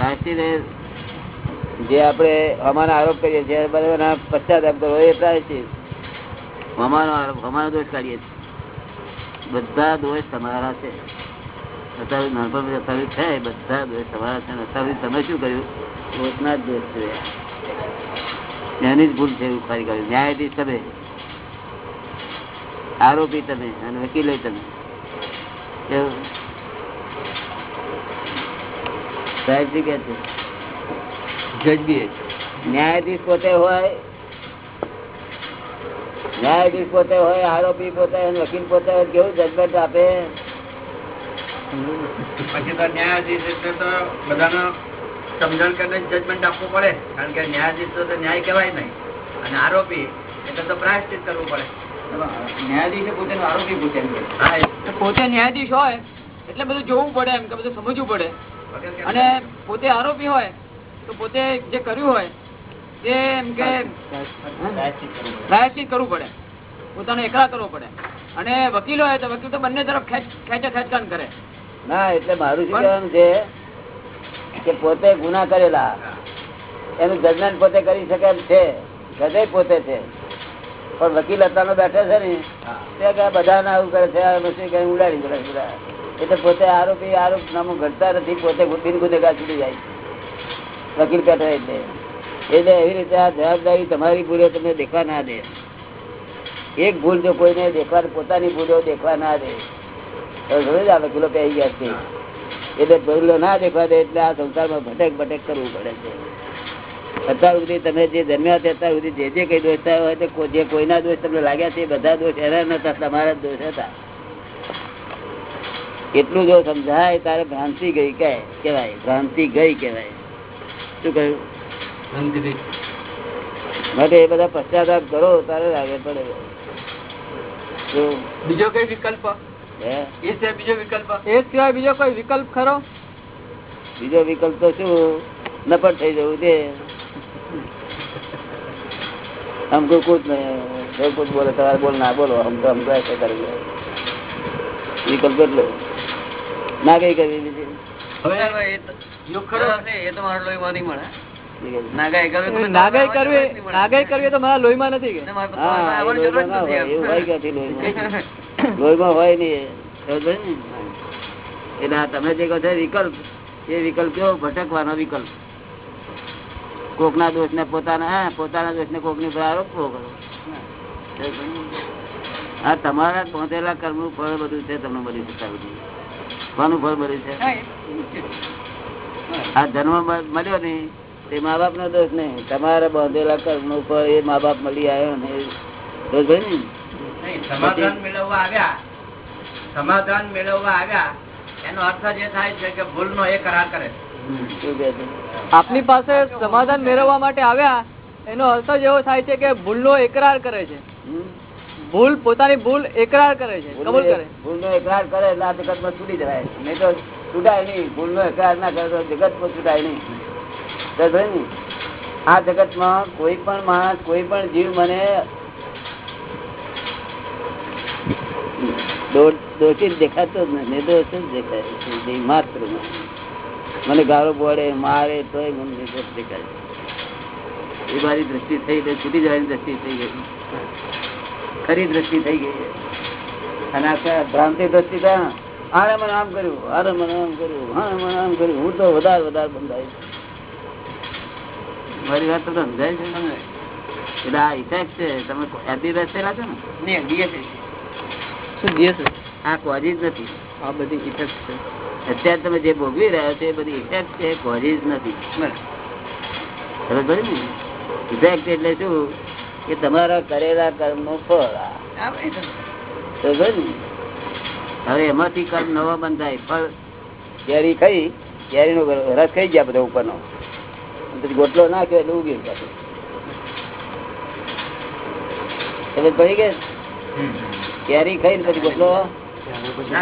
પ્રાયશ્ચિત જે આપણે હમાનો આરોપ કરીએ છીએ બધા પશ્ચાતાપ કરવો એ પ્રાયશ્ચિત હમાનો આરોપ, હમાનો દોષ કાઢીએ છીએ. બધા દોષ તમારા છે. અત્યારે નાનપણ અત્યારે છે બધા દોષ તમારા છે. અત્યારે તમે શું કર્યું? દોષના જ દોષ છે. એની જ ભૂલ છે, એવું ખરી કર્યું. ન્યાયાધીશ તમે. આરોપી તમે અને વકીલે તમે કેવું? કે છે? ન્યાયાધીશ પોતે હોય ન્યાયાધીશ પોતે હોય આરોપી પોતે હોય વકીલ પોતે હોય કેવું જજમેન્ટ આપે? પછી તો ન્યાયાધીશ એટલે તો બધાનો સમજણ કરીને જજમેન્ટ આપવું પડે કારણ કે ન્યાયાધીશ તો ન્યાય કહેવાય નહીં. અને આરોપી એટલે તો પ્રાયશ્ચિત કરવું પડે. ન્યાયાધીશ પોતે આરોપી પોતે પોતે ન્યાયાધીશ હોય એટલે બધું જોવું પડે એમ કે બધું સમજવું પડે. અને પોતે આરોપી હોય તો પોતે જે કર્યું હોય તે એમ કે પ્રાયશ્ચિત કરવું પડે. પોતાનો એકલા કરવો પડે. અને વકીલ હોય તો વકીલ તો બંને તરફ ખેંચે ખેંચકાન કરે. ના એટલે મારું શું કહેવાનું છે કે પોતે ગુના કરેલા એનું જજમેન્ટ પોતે કરી શકે એમ છે જજે પોતે છે. પણ વકીલ હતા બેઠે છે ને તે બધા ના આવું કરે છે ઉડાડી કરે બધા એટલે પોતે આરોપી આરોપ નામું ઘટતા નથી, પોતે બિન ગુનેગાર છૂટી જાય. વકીલ બેઠો એટલે. એટલે એવી રીતે આ જવાબદારી તમારી ભૂલો તમને દેખવા ના દે. એક ભૂલ જો કોઈને દેખવા, પોતાની ભૂલો દેખવા ના દે. તો ઘણું જ આ વકીલો પહેરી ગયા છે. એટલે ભૂલો ના દેખવા દે એટલે આ સંસારમાં ભટક ભટક કરવું પડે છે. અત્યાર સુધી તમે જે જન્મ્યા છે અત્યાર સુધી જે જે કઈ દોષતા હોય જે કોઈના દોષ તમને લાગ્યા છે બધા દોષ એના નતા, તમારા જ દોષ હતા. એટલું જો સમજાય તારે ભ્રાંતિ ગઈ કે કેવાય ભ્રાંતિ ગઈ કેવાય શું કહ્યું? માટે એ બધા પશ્ચાતાપ કરો તારે લાગે પડે. બીજો કઈ વિકલ્પ? વિકલ્પ? એ સિવાય બીજો કોઈ વિકલ્પ ખરો? બીજો વિકલ્પ તો શું? નપટ થઈ જવું છે આમ કોઈ કુછ નહીં કોઈ કુછ બોલે તમારે બોલ ના બોલો આમ તો વિકલ્પ એટલો. ના કઈ કરવી ના ને? તમે જે કહો છો વિકલ્પ એ વિકલ્પ કેવો? ભટકવાનો વિકલ્પ. કોકના દોષ ને પોતાના હા પોતાના દોષ ને કોકની પર આરોપવો કરો? હા તમારા પહોંચેલા કર્મનું ફળ બધું છે તમને બધું બધી કોનું ફળ મળ્યું છે. આ જન્મ મળ્યો નહીં તે મા બાપ નો દોષ નહીં. તમારા બાંધેલા કર્મનું ફળ એ મા બાપ મળી આવ્યો ને દોષ ભાઈ ને? સમાધાન મેળવવા આવ્યા. સમાધાન મેળવવા આવ્યા. એનો અર્થ જ એ થાય છે કે ભૂલનો એ કરાર કરે આપની પાસે સમાધાન મેળવવા માટે આવ્યા એનો અર્થ જ એવો થાય છે કે ભૂલ નો એકરાર કરે છે? ભૂલ પોતાની ભૂલ એકરાર કરે છે કબૂલ કરે ભૂલનો એકરાર કરે એટલે આ જગતમાં છૂટી જવાય. નહીં તો છૂટાય નહીં. ભૂલનો એકરાર ના કરે તો જગતમાં છૂટાય નહીં. ને, આ જગતમાં કોઈ પણ માણસ કોઈ પણ જીવ મને દોષિત દેખાતો જ નથી. નિર્દોષ જ દેખાય માત્ર મને ગાળો પડે મારે તોય મને નિર્દોષ દેખાય એ મારી દ્રષ્ટિ થઈ એટલે છૂટી જવાની દ્રષ્ટિ થઈ ગઈ. ખરી દ્રષ્ટિ થઈ ગઈ અને આ ભ્રાંતિ દ્રષ્ટિ આને મને આમ કર્યું આરે મને આમ કર્યું હા મને આમ કર્યું. હું તો વધારે વધારે બંધાય મારી વાત તો સમજાય છે ને? એટલે આ ઇફેક્ટ છે. તમે ને? નહીં, શું આ કોઝિજ નથી. આ બધી ઇફેક્ટ છે. અત્યારે તમે જે ભોગવી રહ્યા છો એ બધી ઇફેક્ટ છે કોઝિજ નથી. બરાબર. ઇફેક્ટ એટલે શું? કે તમારા કરેલા કર્મનું ફળ ને? હવે એમાંથી કર્મ નવા બંધાય. ફળ કેરી ખાઈ કેરી નો રસ ખાઈ ગયા બધા ઉપરનો. પછી ગોટલો નાખ્યો એટલે ઉગી ગયા. એટલે પડી કે કેરી ખાઈ પછી ગોટલો ના, પછી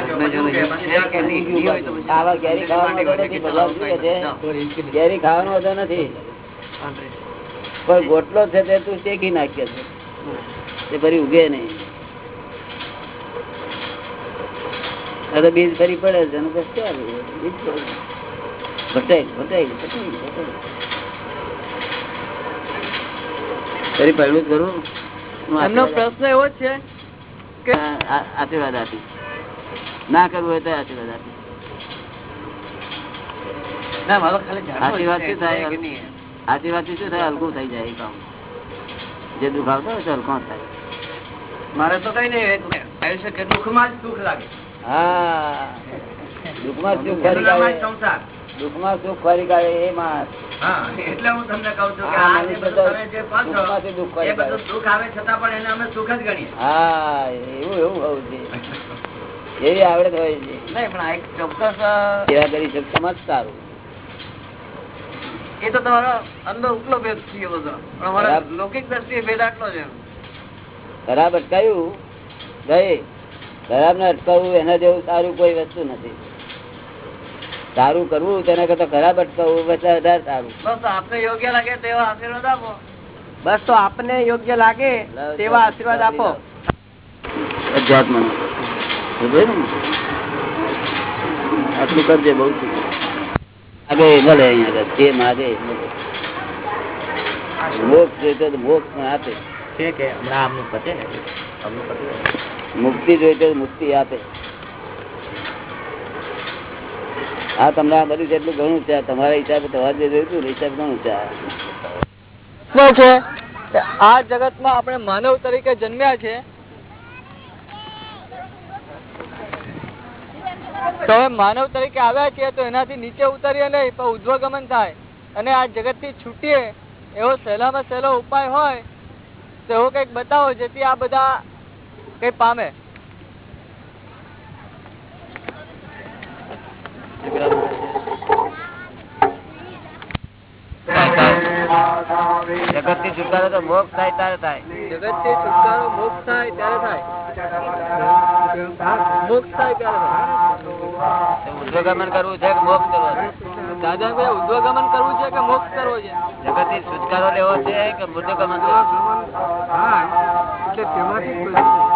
પછી કેરી ખાવાનો વાંધો નથી. પણ ગોટલો છે તે તું શેકી નાખ્યો છે. તે ફરી ઉગે નહીં. તો બીજ ફરી પડે છે અને પછી ચાલે. બીજ ભટાઈ ભટાઈ ભટાઈ ભટાઈ. ફરી પહેલું જ કરું? એમનો આશીર્વાદ પ્રશ્ન એવો જ છે કે આશીર્વાદ આપી. ના કરવું હોય તો આશીર્વાદ આપી. ના મારો ખાલી આશીર્વાદ શું થાય? કે નહીં. શું થાય? હલકું થઈ જાય કામ. જે દુઃખ આવતો હોય તો હલકું થાય. મારે તો કઈ નહીં શકે કેટલું દુઃખમાં જ સુખ લાગે. હા. દુઃખમાં સુખ ફરી કાઢે. દુઃખમાં સુખ ફરી કાઢે એ માણસ. હા એટલે હું તમને કહું છું કે આ જે બધું તમે જે કહો છો, દુઃખમાંથી દુઃખ કરી એ બધું સુખ આવે છતાં પણ એને અમે સુખ જ ગણીએ. હા એવું એવું હોવું એવી આવડત હોય છે. નહીં પણ એક ચોક્કસ અ, કરી શકતા જ સારું. એ તો તમારો અંદર ઉપલો ભેદ થયો બધો. લૌકિક દ્રષ્ટિએ ભેદ આટલો છે. ખરાબ અટકાયું ગઈ. ખરાબ ને અટકાવવું એના જેવું સારું કોઈ વસ્તુ નથી. સારું કરવું તેના કરતા ખરાબ અટકાવવું બધા વધારે સારું. બસ આપને યોગ્ય લાગે તેવા આશીર્વાદ આપો. બસ તો આપને યોગ્ય લાગે તેવા આશીર્વાદ આપો. અધ્યાત્મ આટલું કરજે બહુ. આગળ મળે અહીંયા આગળ. જે માગે મોક્ષ જોઈતો તો મોક્ષ પણ આપે. મુક્તિ જોઈતો મુક્તિ આપે. આ તમને આ બધું જેટલું ઘણું છે તમારા હિસાબે તમારે જે જોઈતું ને હિસાબ ઘણું છે. છે? કે આ જગતમાં આપણે માનવ તરીકે જન્મ્યા છે. તો હવે માનવ તરીકે આવ્યા છીએ તો એનાથી નીચે ઉતરીએ નહીં, પણ ઉદ્વગમન થાય. અને આ જગતથી છૂટીએ, એવો સહેલામાં સહેલો ઉપાય હોય, તો એવો કંઈક બતાવો જેથી આ બધા કઈ પામે. જગતથી છુટકારો તો મોક્ષ થાય ત્યારે થાય. જગતથી છુટકારો મોક્ષ થાય ત્યારે થાય. મોક્ષ થાય ત્યારે તો ઉદ્યોગમન કરવું છે કે મોક્ષ કરવો છે? દાદા ભાઈ ઉદ્વગમન કરવું છે કે મોક્ષ કરવો છે? જગતથી છુટકારો લેવો છે કે ઉદ્વગમન કરવું છે? એટલે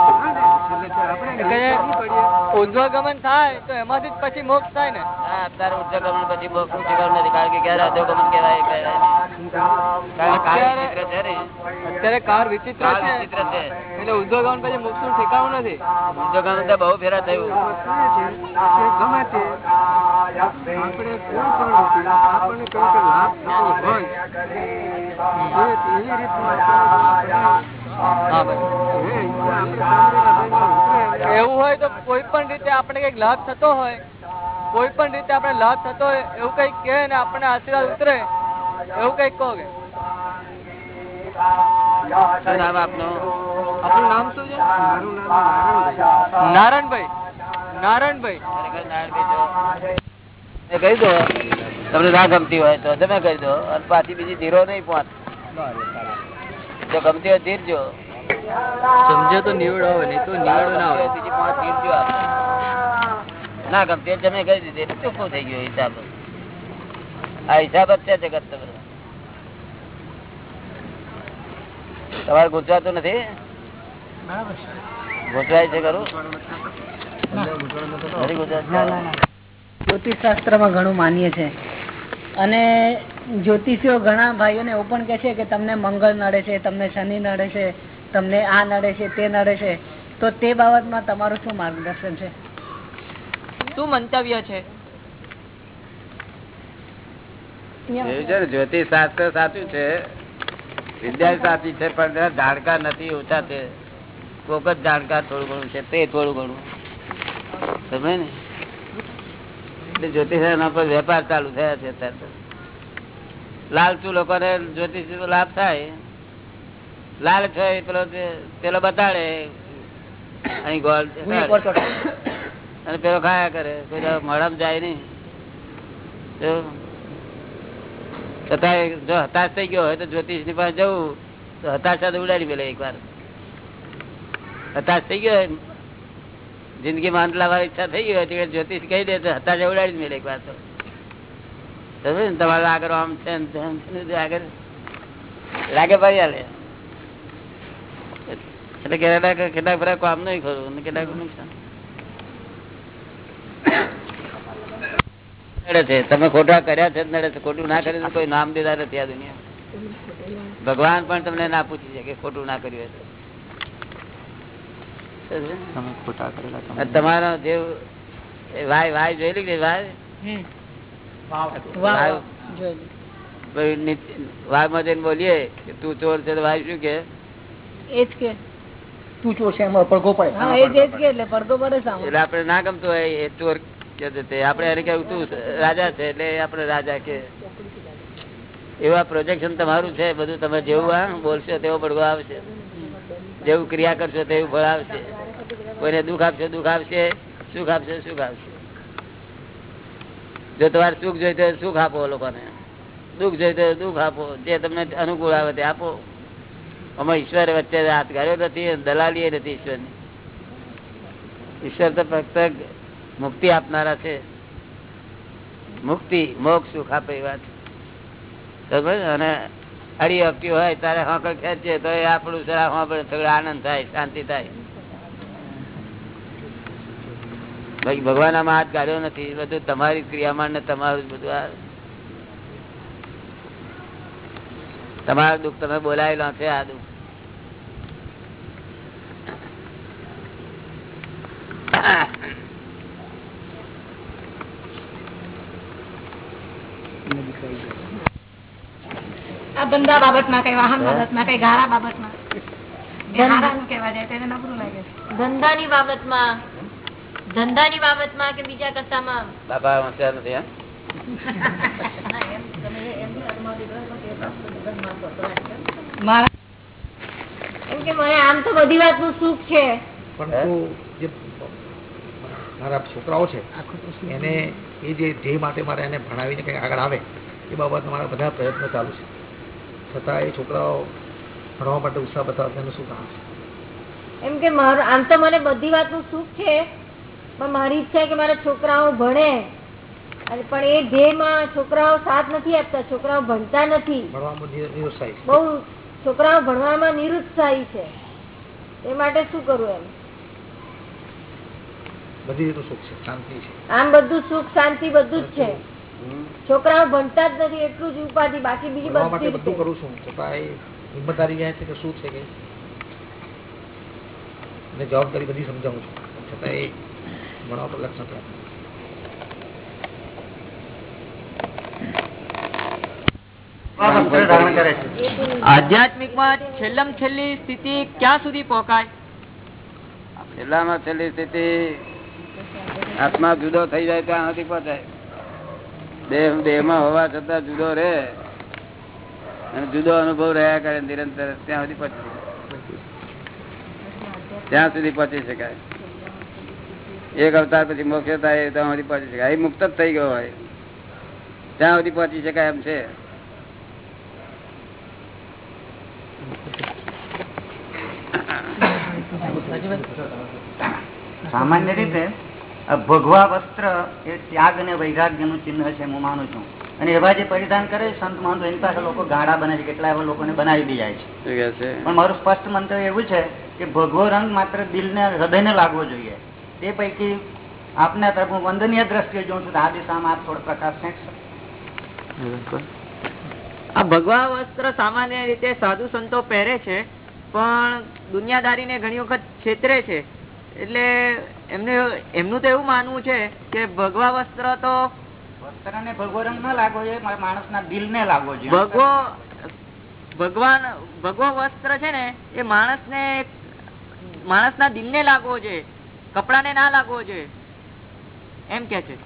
ઉદ્વગમન થાય તો એમાંથી પછી મોક્ષ થાય ને. હા, અત્યારે ઉર્ધ્વગમન પછી મોક્ષનું ઠેકાણું નથી કારણ કે ક્યારે અધોગમન કહેવાય એ અત્યારે- કાર વિચિત્ર છે. એટલે ઉદ્યોગમન પછી મોક્ષનું ઠેકાણું નથી. ઉદ્યોગમન તો બહુ ફેરા થયું. હા ભાઈ એવું હોય તો કોઈ પણ રીતે આપણે કંઈક લાભ થતો હોય કોઈ પણ રીતે આપણે લાભ થતો હોય એવું કંઈક કે ને આપણને આશીર્વાદ ઉતરે એવું કંઈક કહો કે. નામ આપનું? આપણું નામ શું છે? નારાયણભાઈ. નારાયણભાઈ. કહી દો તમને ના ગમતી હોય તો તમે કહી દો અને પાછી બીજી ધીરો નહીં પહોંચ. જો ગમતી હોય ધીરજો સમજે તો નિવડ આવે નહીં તો નિવડ ના આવે. બીજી પાંચ ધીરજો આવે ના ગમતી તમે કહી દીધી. ચોખ્ખું થઈ ગયો હિસાબ. આ હિસાબ જ છે જગત તો તમારે ગુજરાતું નથી? ગુજરાય છે. ખરું? જ્યોતિષ શાસ્ત્રમાં ઘણું માનીએ છે. અને જ્યોતિષીઓ ઘણા ભાઈઓને એવું પણ કહે છે કે તમને મંગળ નડે છે તમને શનિ નડે છે તમને આ નડે છે તે નડે છે. તો તે બાબતમાં તમારું શું માર્ગદર્શન છે? શું મંતવ્ય છે? જ્યોતિષ શાસ્ત્ર સાચું છે વિદ્યા સાચી છે પણ જાણકાર નથી ઓછા છે. કોક જ જાણકાર થોડું ઘણું છે તે થોડું ઘણું. સમજે ને? એટલે જ્યોતિષ એના પર વેપાર ચાલુ થયા છે અત્યારે. લાલચુ લોકોને જ્યોતિષ લાભ થાય. લાલ છે પેલો પેલો બતાડે. અહીં ગોળ અને પેલો ખાયા કરે. કોઈ મળમ જાય નઈ જો હતાશ થઈ ગયો હોય તો જ્યોતિષની પાસે જવું. તો હતાશ તો ઉડાડી પેલે એક વાર હતાશ થઈ ગયો હોય જિંદગી માં અંત લાવવાની ઈચ્છા થઈ ગઈ હોય જ્યોતિષ કહી દે તો હતા જવડાવી જ મેળે એક વાર સમજે ને તમારે આગળ આમ છે આગળ? લાગે ભાઈ હાલે એટલે કેટલાક કેટલાક બધા કામ નહીં ખરું કેટલાક નુકસાન. છે. તમે ખોટા કર્યા છે નડે છે. ખોટું ના કર્યું કોઈ નામ દીધા નથી આ દુનિયા ભગવાન પણ તમને ના પૂછી છે કે ખોટું ના કર્યું હોય તો. તમે ખોટા કરેલા તમે અને તમારો જે વાય વાય જોયેલી કે વાય? હમ. વાવ. વાહ જોઈ લો. ભાઈ નીચ- વાયમાં જઈને બોલીએ કે તું ચોર છે તો વાય શું કે? એ જ કે. તું ચોર છે એમાં પડઘો પડે. હા એ જ એ જ કે એટલે પડઘો પડે એટલે આપણે ના ગમતું હોય એ ચોર કે આપડે એને કેવું તું રાજા છે એટલે આપણે રાજા કે. એવા પ્રોજેક્શન તમારું છે બધું તમે જેવું આ બોલશો તેવો પડઘો આવશે. જેવું ક્રિયા કરશો તેવું ફળ આવશે. કોઈને દુઃખ આપશે, દુઃખ આવશે સુખ આપશે સુખ આપશે. જો તમારે સુખ જોઈતો તો સુખ આપો લોકોને. દુઃખ જોઈતો તો દુઃખ આપો. જે તમને અનુકૂળ આવે તે આપો. અમે ઈશ્વર વચ્ચે હાથ ગાળ્યો નથી દલાલી નથી ઈશ્વરની. ઈશ્વર તો ફક્ત મુક્તિ આપનારા છે. મુક્તિ, મોક્ષ, સુખ આપે એ વાત? અને અડી હપ્તી હોય તારે હોકળ ખેંચીએ તો એ આપણું જરા હોંભળે થોડો આનંદ થાય, શાંતિ થાય. બાકી ભગવાન આમાં હાથ કાઢ્યો નથી. બધું તમારી ક્રિયામાં ને તમારું બધું આ તમારું દુઃખ તમે બોલાયેલો છે આ દુઃખ. આ ધંધા બાબતમાં કઈ વાહન બાબતમાં કઈ ગારા બાબતમાં? માં કેવા કહેવા જાય તેને નબરું લાગે છે. ધંધાની બાબતમાં ધંધાની બાબતમાં કે બીજા કશામાં? બાપા હોશિયાર નથી એમ મને આમ તો બધી વાતનું સુખ છે. પરંતુ જે મારા છોકરાઓ છે એને એ જે માટે મારે એને ભણાવીને કંઈક આગળ આવે એ બાબત મારા બધા પ્રયત્નો ચાલુ છે. છતાં એ છોકરાઓ ભણવા માટે ઉત્સાહ બતાવે એનું શું કામ છે? એમ કે મારું આમ તો મને બધી વાતનું સુખ છે પણ મારી ઈચ્છા કે મારા છોકરાઓ ભણે. પણ એ ધ્યેયમાં છોકરાઓ સાથ નથી આપતા છોકરાઓ ભણતા નથી. બહુ છોકરાઓ ભણવામાં નિરુત્સાહી છે. એ માટે શું કરવું એમ? બધી સુખ છે શાંતિ છે. આમ બધું સુખ શાંતિ બધું જ છે. છોકરાઓ ભણતા જ નથી એટલું જ ઉપાધિ બાકી બીજી બધું કરું છું. હિંમત હારી જાય છે કે શું છે કે? જવાબદારી બધી સમજાવું છું. છતાં ભણવા પર લક્ષ નથી આપતું. ધારણ કરે છે. આધ્યાત્મિકમાં છેલ્લમ છેલ્લી સ્થિતિ ક્યાં સુધી પહોંચાય? છેલ્લામાં છેલ્લી સ્થિતિ આત્મા જુદો થઈ જાય ત્યાં સુધી પહોંચાય. દેહ દેહમાં હોવા છતાં જુદો રહે અને જુદો અનુભવ રહ્યા કરે નિરંતર ત્યાં સુધી પહોંચી ત્યાં સુધી પહોંચી શકાય. એક અવતાર પછી મોક્ષ થાય ત્યાં સુધી પહોંચી શકાય. એ મુક્ત જ થઈ ગયો હોય. ત્યાં સુધી પહોંચી શકાય એમ છે. સામાન્ય રીતે ભગવા વસ્ત્ર એ ત્યાગ અને વૈરાગ્યનું ચિહ્ન છે હું માનું છું. અને એવા જે પરિધાન કરે સંત મહંતો એની પાસે લોકો ગાડા બને છે કેટલા એવા લોકોને બનાવી બી જાય છે. છે? પણ મારું સ્પષ્ટ મંતવ્ય એવું છે કે ભગવો રંગ માત્ર દિલને હૃદયને લાગવો જોઈએ. તે પૈકી આપના તરફ હું વંદનીય દ્રષ્ટિએ જોઉં છું તો આ દિશામાં આપ થોડો પ્રકાશ ફેંકશો આ ભગવા વસ્ત્ર સામાન્ય રીતે સાધુ સંતો પહેરે છે પણ દુનિયાદારીને ઘણી વખત છેતરે છે. એટલે એમને એમનું તો એવું માનવું છે કે ભગવા વસ્ત્ર તો વસ્ત્ર ને ભગવો રંગ ન લાગવો જોઈએ માણસના દિલને લાગવો જોઈએ. ભગવો ભગવાન ભગવો વસ્ત્ર છે ને એ માણસને માણસના દિલને લાગવો જોઈએ. કપડાને ના લાગવો જોઈએ. એમ કે છે.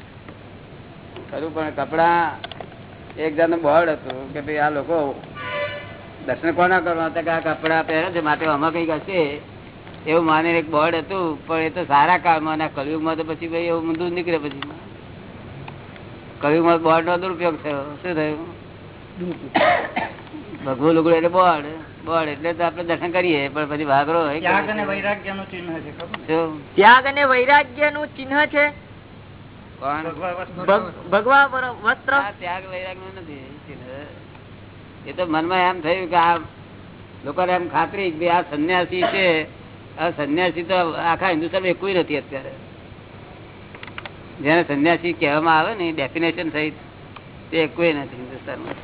ખરું પણ કપડા એક જાતનું બોર્ડ હતું કે ભાઈ આ લોકો દર્શન કોના કરવા? હતા કે આ કપડા પહેરે છે માટે આમાં કંઈક હશે એવું માને એક બળ હતું પણ એ તો સારા કાળમાં ના કલયુગમાં તો પછી ભાઈ એવું ઊંધું નીકળે પછી. કલયુગમાં બોર્ડ નો દુરુપયોગ થયો. શું થયું? ભગવું લુગડું એટલે બોર્ડ બોર્ડ એટલે તો આપણે દર્શન કરીએ પણ પછી વાઘરો ત્યાગ અને વૈરાગ્યનું ચિહ્ન છે ત્યાગ અને વૈરાગ્યનું ચિહ્ન છે? ભગવા વસ્ત્ર. આ ત્યાગ વૈરાગનું નથી એ તો મનમાં એમ થયું કે આ લોકોને એમ ખાતરી કે આ સંન્યાસી છે. આ સંન્યાસી તો આખા હિન્દુસ્તાન એકુય નથી અત્યારે. જેને સંન્યાસી કહેવામાં આવે ને ડેફિનેશન થઈ તે એકુય નથી હિન્દુસ્તાનમાં.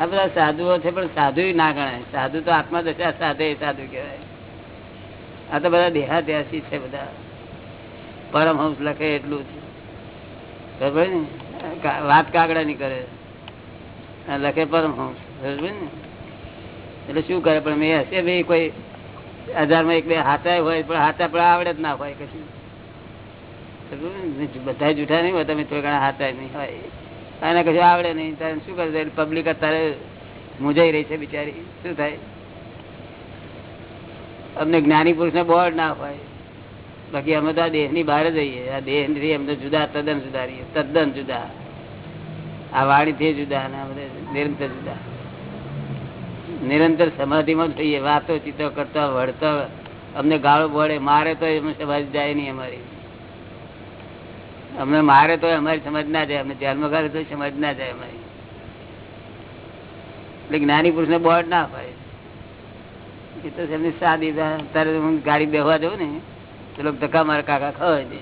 આ બધા સાધુઓ છે, પણ સાધુ ના ગણાય. સાધુ તો આત્મા દશા સાધે સાધુ કહેવાય. આ તો બધા દેહાદ્યાસી છે બધા. પરમહંસ લખે એટલું જ. ખબર ને? વાત કાગડા ની કરે. લખે પરમહંસ ખબર ને? એટલે શું કરે? પણ મેં હશે ભાઈ કોઈ હજારમાં એક બે હાથા હોય, પણ હાથા પણ આવડે જ ના હોય કશું? બધા જૂઠા નહીં હોય તમે થોડા ઘણા હાથા નહીં હોય. અને કશું આવડે નહીં, તારે શું કરશે પબ્લિક અત્યારે મૂંઝાઈ રહી છે બિચારી. શું થાય? અમને જ્ઞાની પુરુષને બોર્ડ ના હોય. બાકી અમે તો આ દેહની બહાર જઈએ આ દેહથી અમને જુદા, તદ્દન જુદા રહીએ. તદ્દન જુદા. આ વાણી થી જુદા અને અમે નિરંતર જુદા. નિરંતર સમાધિમાં જ થઈએ વાતો ચિત્ર કરતા, વળતા. અમને ગાળો પડે મારે તો એમ સમાધિ જાય નહીં અમારી. અમને મારે તો અમારી સમજ ના જાય અમને ધ્યાનમાં કરે તો સમજ ના જાય અમારી. એટલે જ્ઞાની પુરુષ ને બોર્ડ ના અપાય એ તો એમની સાદી તારે હું ગાડી બેહવા જવું ને તો લોકો ધક્કા મારા કાકા ખવાય દે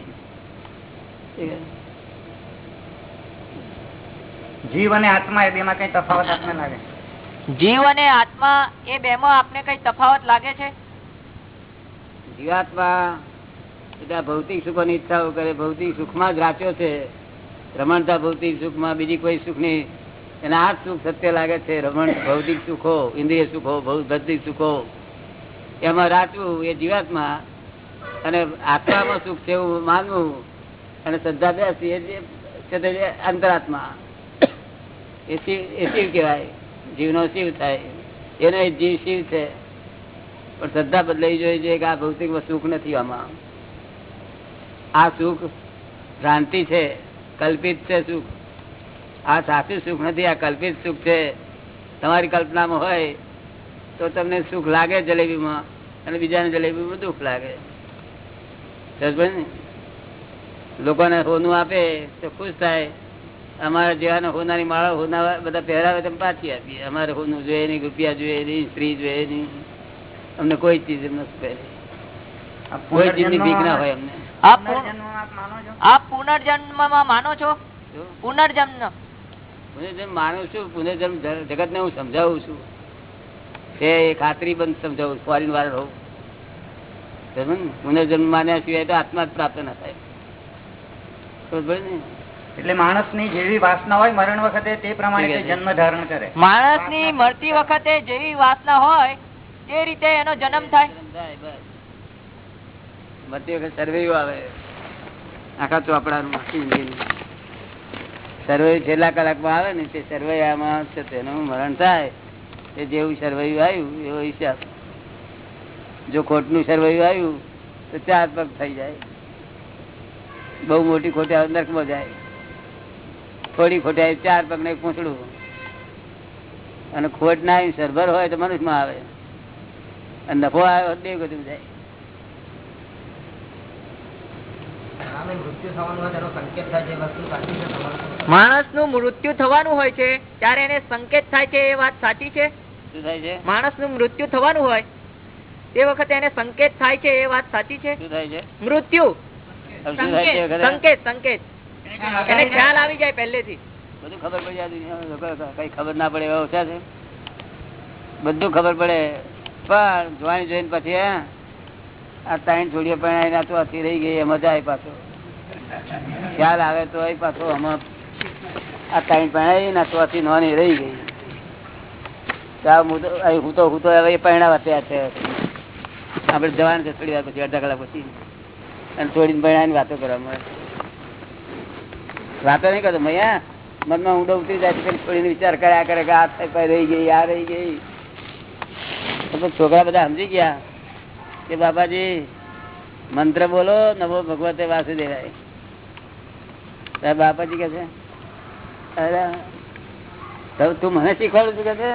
જીવ અને આત્મા એ બેમાં કઈ તફાવત આપને લાગે? જીવ અને આત્મા એ બે માં આપને કઈ તફાવત લાગે છે? જીવાત્મા બધા ભૌતિક સુખોની ઈચ્છાઓ કરે, ભૌતિક સુખમાં જ રાચ્યો છે. રમણતા ભૌતિક સુખમાં, બીજી કોઈ સુખની એના આ સુખ સત્ય લાગે છે, રમણ ભૌતિક સુખો, ઇન્દ્રિય સુખો, ભૌતિક સુખો. એમાં રાચવું એ જીવાત્મા અને આત્મામાં સુખ છે એવું માનવું અને શ્રદ્ધા બેસી એ છે તે અંતરાત્મા. એ શિવ એ શિવ કહેવાય. જીવનો શિવ થાય. એનો જીવ શિવ છે. પણ શ્રદ્ધા બદલાઈ જોઈએ છે કે આ ભૌતિક સુખ નથી આમાં. આ સુખ ભ્રાંતિ છે કલ્પિત છે સુખ. આ સાચું સુખ નથી આ કલ્પિત સુખ છે. તમારી કલ્પનામાં હોય તો તમને સુખ લાગે જલેબીમાં અને બીજાને જલેબીમાં દુઃખ લાગે? લોકોને હોનું આપે તો ખુશ થાય. અમારા જેવાને હોનાની માળા હોના બધા પહેરાવે તેમ પાછી આપીએ. અમારે હોનું જોઈએ નહીં રૂપિયા જોઈએ નહીં સ્ત્રી જોઈએ નહીં. અમને કોઈ ચીજ નથી પહેરી. કોઈ ચીજની બીક ના હોય અમને. આપ પૂ- પુનર્જન્મમાં આપ માનો છો? આપ પુનર્જન્મમાં માનો છો? પુનર્જન્મ. પુનર્જન્મ માનું છું પુનર્જન્મ જગત ને હું સમજાવું છું. તે એ ખાતરી બંધ સમજાવું ફોરિન વાર રહું. પુનર્જન્મ માન્યા સિવાય તો આત્મા જ પ્રાપ્ત ના થાય? એટલે માણસની. જેવી વાસના હોય મરણ વખતે તે પ્રમાણે જન્મ ધારણ કરે. માણસની મળતી વખતે જેવી વાસના હોય તે રીતે એનો જન્મ થાય. મરતી વખત સર્વેયું આવે. આખા ચોપડાનું જિંદગીનું. સર્વે છેલ્લા કલાકમાં આવે ને તે સર્વૈયામાં છે તેનું મરણ થાય. તે જેવું સર્વૈયું આવ્યું, એવો હિસાબ. જો ખોટનું સર્વૈયું આવ્યું, તો ચાર પગ થઈ જાય. બહુ મોટી ખોટી આવે નરકમાં જાય. થોડી ખોટી આવી, ચાર પગ ને પૂછડું. અને ખોટ ના આવી સરભર હોય તો મનુષ્યમાં આવે. અને નફો આવ્યો દેવ બધું જાય. માણસનું મૃત્યુ થવાનું હોય છે ત્યારે એને સંકેત થાય છે એ વાત સાચી છે? માણસનું મૃત્યુ થવાનું હોય તે વખતે એને સંકેત થાય છે એ વાત સાચી છે? મૃત્યુ? સંકેત સંકેત. એને ખ્યાલ આવી જાય પહેલેથી. બધું ખબર પડી જાય કઈ ખબર ના પડે એવા ઓછા છે. બધું ખબર પડે. પણ જોવાની જોઈને પછી હે, આ ત્રણ છોડીઓ પણ તો આથી રહી ગઈ એમાં જાય પાછો. ખ્યાલ આવે તો એ પાછો આમાં આ ટાઈમ પહેણાવી ના નોની રહી ગઈ. હું તો હું તો હવે એ પરણાવા તૈયાર છે. આપણે જવાનું છે થોડી વાર પછી, અડધા કલાક પછી. અને થોડી પરણાની વાતો કરવા મળે. વાતો નહીં કરતો મૈયા મનમાં ઊંડો ઉતરી જાય તો છોડીને વિચાર કર્યા કરે કે આ રહી ગઈ, આ રહી ગઈ. છોકરા બધા સમજી ગયા કે બાબાજી, મંત્ર બોલો નવો ભગવતે વાસુદેવાય. ત્યારે બાપાજી કે છે? અરે, તું મને શીખવાડું છું કે છે?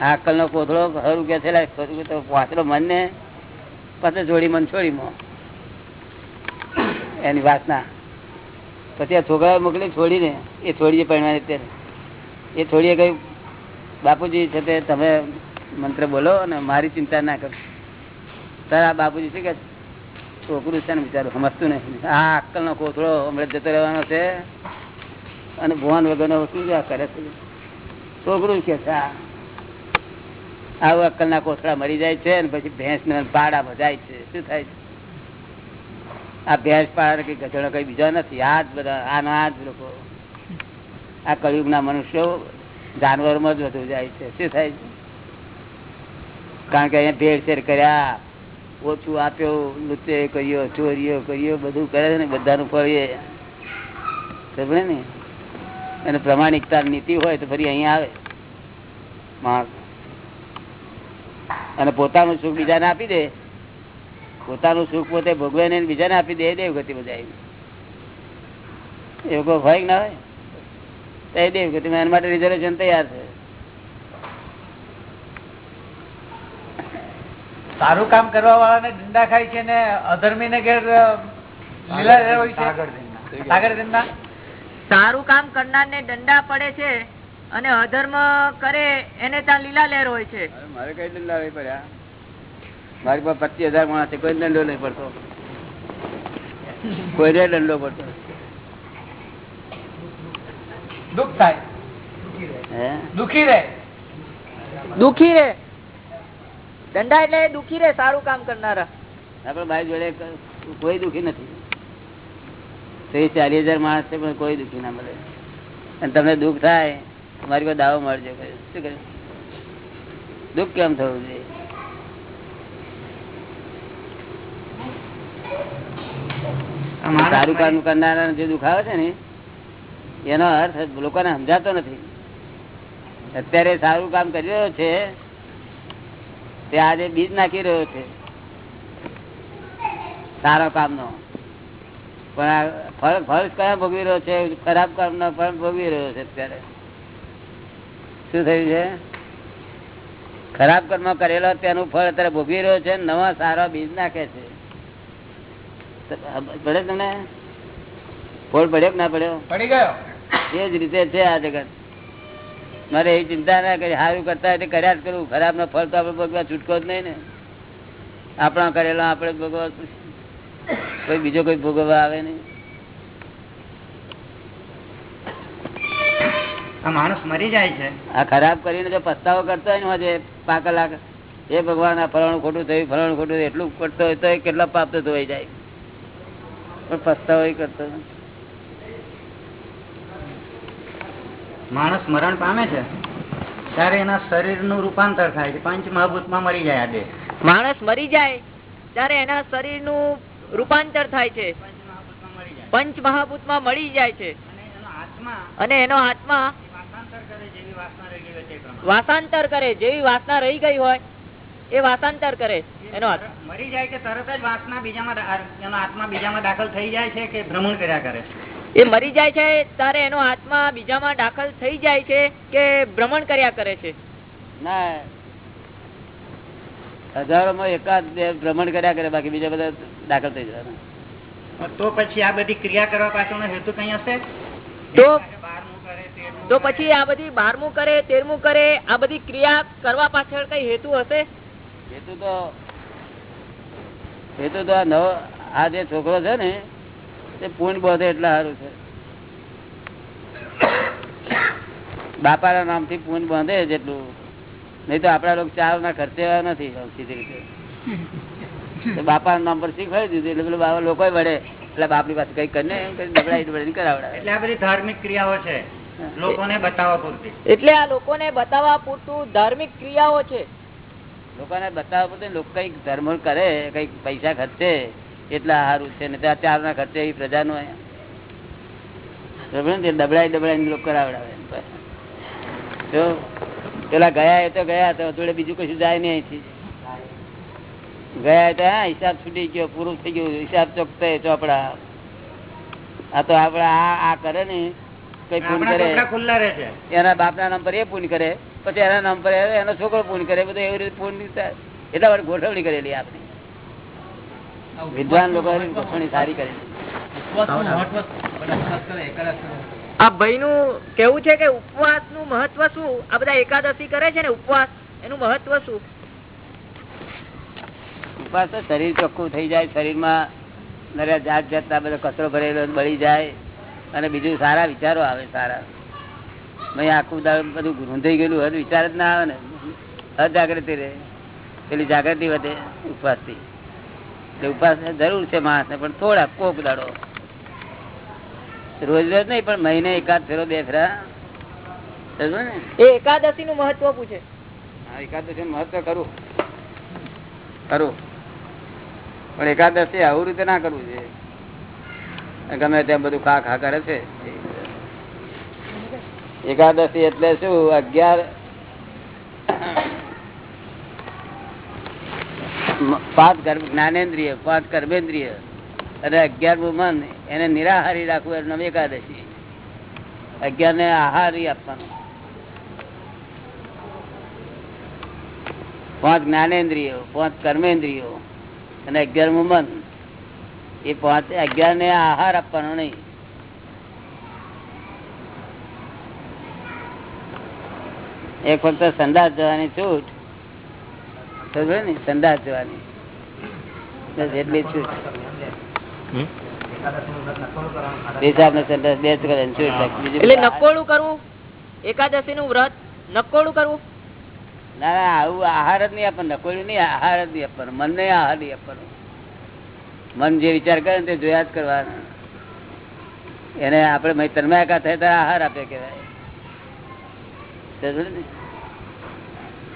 આકલ નો કોથળો ખરું કે છે? વાંચલો મન ને પછી જોડી મન છોડી મો એની વાસના. પછી આ છોકરાઓ મોકલી છોડીને, એ છોડીએ પરણવાની ત્યારે એ છોડીએ કહ્યું, બાપુજી છે તે, તમે મંત્ર બોલો અને મારી ચિંતા ના કરો. તારા બાપુજી શું કે છે? છોકરું છે ને બિચારું, સમજતું નહીં. આ અક્કલ નો કોથળો હમણાં જતો રહેવાનો છે અને ભુવન વગરનો શું કરે છે? છોકરું કે છે આવું અક્કલ ના કોથળા મરી જાય છે અને પછી ભેંસ ને પાડા ભજાય છે. શું થાય છે? આ ભેંસ પાડા કઈ ગધેડો કઈ બીજો નથી. આ જ બધા, આના જ લોકો. આ કળિયુગ ના મનુષ્યો જાનવરોમાં જ વધુ જાય છે. શું થાય છે? કારણ કે અહીંયા ભેળસેળ કર્યા. ઓછું આપ્યો લુચે કર્યો, ચોરીઓ કર્યો, બધું કરે છે ને, બધાનું ફળ સમજે ને? અને પ્રમાણિકતા નીતિ હોય તો ફરી અહીંયા આવે. માણસ. અને પોતાનું સુખ બીજાને આપી દે. પોતાનું સુખ પોતે ભોગવે ને બીજાને આપી દે દેવગતિ દેવ ગતિ બધા એવું કોઈ હોય ના હોય? તો એ દેવગતિમાં એના માટે રિઝર્વેશન તૈયાર છે. સારું કામ કરવા વાળાને દંડા ખાય છે ને અધર્મી ને ઘેર લીલા હોય છે? સાગર દંડા સારું કામ કરનાર ને દંડા પડે છે અને અધર્મ કરે એને ત્યાં લીલા લહેર હોય છે. મારે કઈ દંડા નહીં પડ્યા મારી પાસે પચીસ હજાર માણસ છે કોઈ દંડો નહીં પડતો. કોઈને દંડો પડતો. દુઃખ થાય. દુઃખી દુખી રહે. દુઃખી રે દંડા એટલે દુખી રે સારું કામ કરનારા. આપડે ભાઈ જોડે કોઈ દુખી નથી. ચાલીસ હજાર માણસ છે પણ કોઈ દુખી ના મળે. અને તમને દુઃખ થાય મારી કોઈ દાવો મળજો શું કહે? દુઃખ કેમ થવું જોઈએ? સારું કામ કરનારા જે દુખાવે છે ને એનો અર્થ લોકોને સમજાતો નથી. અત્યારે સારું કામ કરી રહ્યો છે તે આજે બીજ નાખી રહ્યો છે. સારા કામનો. પણ આ ફળ ફળ કયા ભોગવી રહ્યો છે? ખરાબ કામનો ફળ ભોગવી રહ્યો છે અત્યારે. શું થયું છે? ખરાબ કર્મ કરેલો તેનું ફળ અત્યારે ભોગવી રહ્યો છે નવા સારા બીજ નાખે છે. પડે તમને? ફળ પડ્યો કે ના પડ્યો? પડી ગયો. એ જ રીતે છે આ જગત. મારે એ ચિંતા ના કરી સારું કરતા હોય કર્યા જ કરવું ખરાબ ના ફળ તો આપડે ભોગવા છૂટકો જ નહીં ને. આપણા કરેલા આપણે ભોગવા કોઈ બીજો કોઈ ભોગવવા આવે નહીં. આ માણસ મરી જાય છે. આ ખરાબ કરીને જો પસ્તાવો કરતો હોય ને પાંચ કલાક એ ભગવાન આ ફલાણું ખોટું થયું ફલાણું ખોટું એટલું કરતો હોય તો કેટલા પાપ તો ધોઈ જાય. પણ પસ્તાવો કરતો નથી. માણસ મરણ પામે છે ત્યારે એના શરીરનું રૂપાંતર થાય છે. પંચ મહાભૂતમાં મરી જાય આ દેહ. માણસ મરી જાય ત્યારે એના શરીરનું રૂપાંતર થાય છે. પંચ મહાભૂતમાં મળી જાય છે. અને એનો આત્મા વાસાંતર કરે જેવી વાસના રહી ગઈ હોય તે પ્રમાણે. વાસાંતર કરે જેવી વાસના રહી ગઈ હોય એ વાસાંતર કરે એનો મરી જાય કે તરત જ વાસના બીજામાં એનો આત્મા બીજામાં દાખલ થઈ જાય છે કે ભ્રમણ કર્યા કરે છે? એ મરી જાય છે ત્યારે એનો આત્મા બીજામાં દાખલ થઈ જાય છે કે ભ્રમણ કર્યા કરે છે? ના. હજારોમાં એકાદ બે ભ્રમણ કર્યા કરે બાકી બીજા બધા દાખલ થઈ જવાના. તો પછી આ બધી ક્રિયા કરવા પાછળનો હેતુ કઈ હશે? તો તો પછી આ બધી બારમું કરે તેરમું કરે આ બધી ક્રિયા કરવા પાછળ કઈ હેતુ હશે? હેતુ તો હેતુ તો આ નવો આ જે છોકરો છે ને પૂન બોધે એટલે સારું છે. બાપાના નામથી પૂન બાંધે જેટલું. નહીં તો આપડા લોકો ચાર ના ખર્ચે નથી સીધી રીતે. બાપાના નામ પર શીખવાડી દીધું એટલે પેલું બાપા લોકો વડે એટલે બાપની પાસે કઈ કરીને એમ કરી દબડાઈ દબડાઈ કરાવડાવે. એટલે આ બધી ધાર્મિક ક્રિયાઓ છે. લોકોને બતાવવા પૂરતી. એટલે આ લોકોને બતાવવા પૂરતું ધાર્મિક ક્રિયાઓ છે. લોકોને બતાવવા પૂરતું લોકો કંઈક ધર્મ કરે કંઈક પૈસા ખર્ચે. એટલા સારું છે ને ત્યાં ચાર ના ખર્ચે એ પ્રજાનું દબડાઈ દબડાઈ લોકો કરાવડાવે જો પેલા ગયા એ તો ગયા તો જોડે બીજું કશું જાય નહીં અહીંથી. ગયા તો હા હિસાબ છૂટી ગયો પૂરું થઈ ગયું હિસાબ ચોકતે ચોપડા. આ તો આપડે આ આ કરે ને કઈ પૂન કરે. ખુલ્લા રહે છે. એના બાપના નામ પર એ પૂન કરે પછી એના નામ પર એનો છોકરો પૂન કરે બધું એવી રીતે પૂન એટલા માટે ગોઠવણી કરેલી આપણી. વિદ્વાન લોકો સારી કરે આ ભાઈ નું કેવું છે કે ઉપવાસનું મહત્વ શું? આ બધા એકાદશી કરે છે ને ઉપવાસ? એનું મહત્વ શું? ઉપવાસ તો શરીર ચોખ્ખું થઈ જાય શરીરમાં નર્યા જાત જાતના બધો કચરો ભરેલો બળી જાય અને બીજું સારા વિચારો આવે સારા. મેં આખું દાળ બધું રૂંધાઈ ગયેલું હદ વિચાર જ ના આવે ને. અજાગૃતિ રહે. પેલી જાગૃતિ વધે ઉપવાસથી. ઉપવાસ જરૂર છે માણસને પણ થોડા કોક દાડો. રોજ રોજ નહીં પણ મહિને એકાદ ફેરો બે ફેરા. એ એકાદશી નું મહત્વ પૂછે. એકાદશી નું મહત્વ કરું. કરું. પણ એકાદશી આવું રીતે ના કરવું છે ગમે ત્યાં બધું ખા ખા કરે છે. એકાદશી એટલે શું? અગિયાર મ- પાંચ જ્ઞાનેન્દ્રિય, પાંચ કર્મેન્દ્રિય અને અગિયારમું મન એને નિરાહારી રાખવું એનું નામ એકાદશી. અગિયાર ને આહારી આપવાનું. પાંચ જ્ઞાનેન્દ્રિયો, પાંચ કર્મેન્દ્રિયો અને અગિયારમું મન એ પાંચ અગિયાર ને આહાર આપવાનો નહીં. એક ફક્ત સંદાસ જવાની છૂટ. સમજો ને સંદાસ જવાની. બસ એટલી છૂટ. પેશાબ ને સંદાસ બે જ કરવાની છૂટ. બાકી બીજું એટલે બધું કરવું? એકાદશી નું વ્રત નકોડું કરવું? ના ના આવું આહાર જ નહીં આપણને નહીં આહાર જ નહીં મન નહીં આહાર નહીં આપવાનો. મન જે વિચાર કરે તે જોયા જ કરવાનો. એને આપણે તન્માયકા થાય ત્યારે આહાર આપે કહેવાય. ને?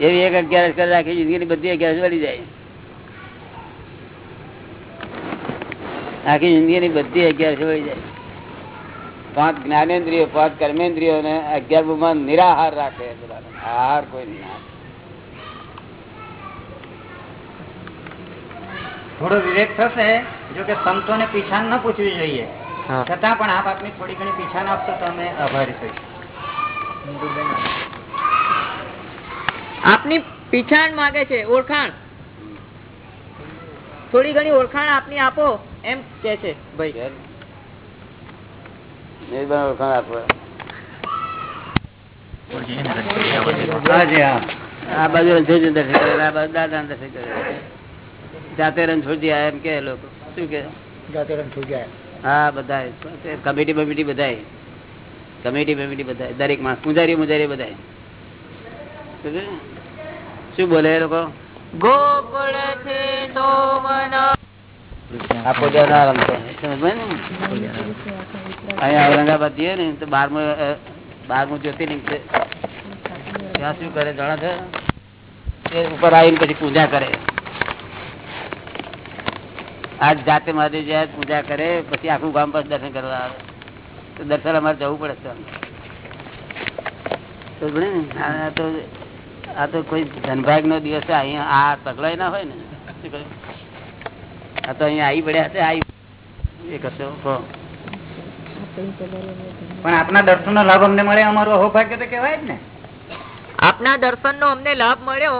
એવી એક અગિયારસ કરી રાખી જિંદગીની બધી અગિયારસ વળી જાય. આખી જિંદગીની બધી અગિયારસ વળી જાય. પાંચ જ્ઞાનેન્દ્રિયો પાંચ કર્મેન્દ્રિયો ને અગિયાર મન નિરાહાર રાખે આહાર કોઈ નહીં થોડો વિવેક થશે જો કે સંતોને પીછાન ન પૂછવી જોઈએ. છતાં પણ આપ આપની થોડી ઘણી પીછાન આપશો તો અમે આભારી થઈશું. આપની પીછાણ માગે છે ઓળખાણ. થોડી ઘણી ઓળખાણ આપની આપો એમ કે છે ભાઈ. ઓળખાણ આપો. હા આ બાજુ રણછોડજી દર્શન કરે આ બાજુ દાદા દર્શન કરે. જાતે રણછોડજી આયા એમ કે લોકો. શું કે હા બધા કમિટી બમિટી બધા કમિટી બમિટી બધા દરેક માણસ. પૂજારી મુજારી બધા શું બોલે એ લોકો? ગોકુળ ઔરંગાબાદ જઈએ ને તો બારમું બારમું જ્યોતિર્લિંગ છે. ત્યાં શું કરે જાણે છે? એ ઉપર આવીને પછી પૂજા કરે. આજ જાતે મહાદેવ જાય પૂજા કરે પછી આખું ગામ પર દર્શન કરવા આવે. તો દર્શન અમારે જવું પડે છે. તો ભણે ને, આ તો કોઈ ધનભાગ નો દિવસ અહીંયા આ પગલાય ના હોય ને. આ તો અહીંયા આવી પડ્યા છે આવી એ કરશો પણ આપના દર્શન નો લાભ અમને મળે અમારું અહોભાગ્ય તો કેવાય જ ને. આપના દર્શન નો અમને લાભ મળ્યો